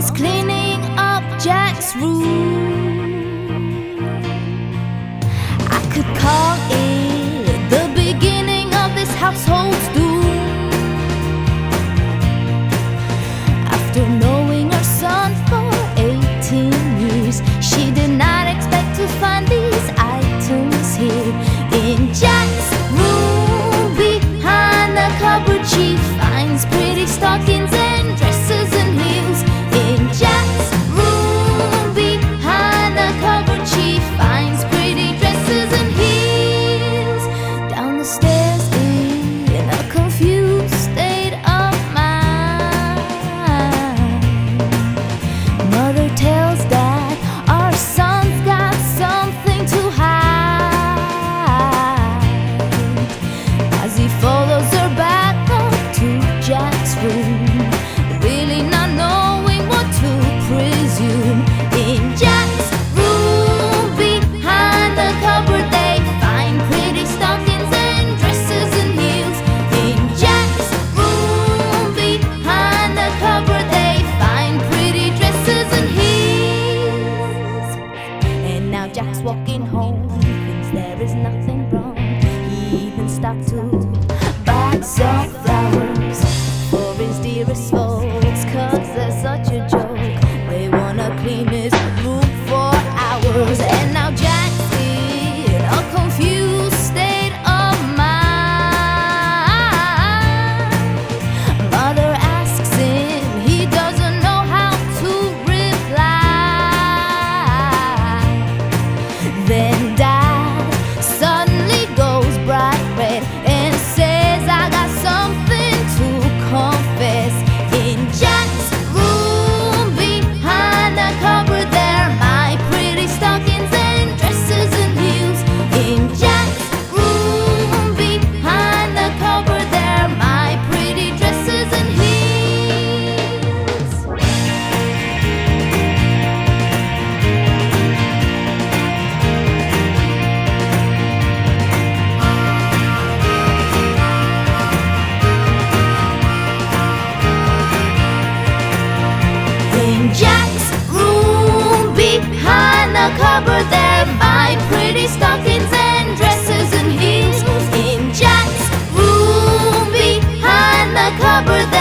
was cleaning up Jack's room. I could call it the beginning of this household's doom. After knowing her son for 18 years, she did not expect to find these items here in Jack's room behind the cupboard. She purposeful. It's cause they're such a joy. In Jack's room. Behind the cupboard there my pretty stockings and dresses and heels. In Jack's room. Behind the cupboard there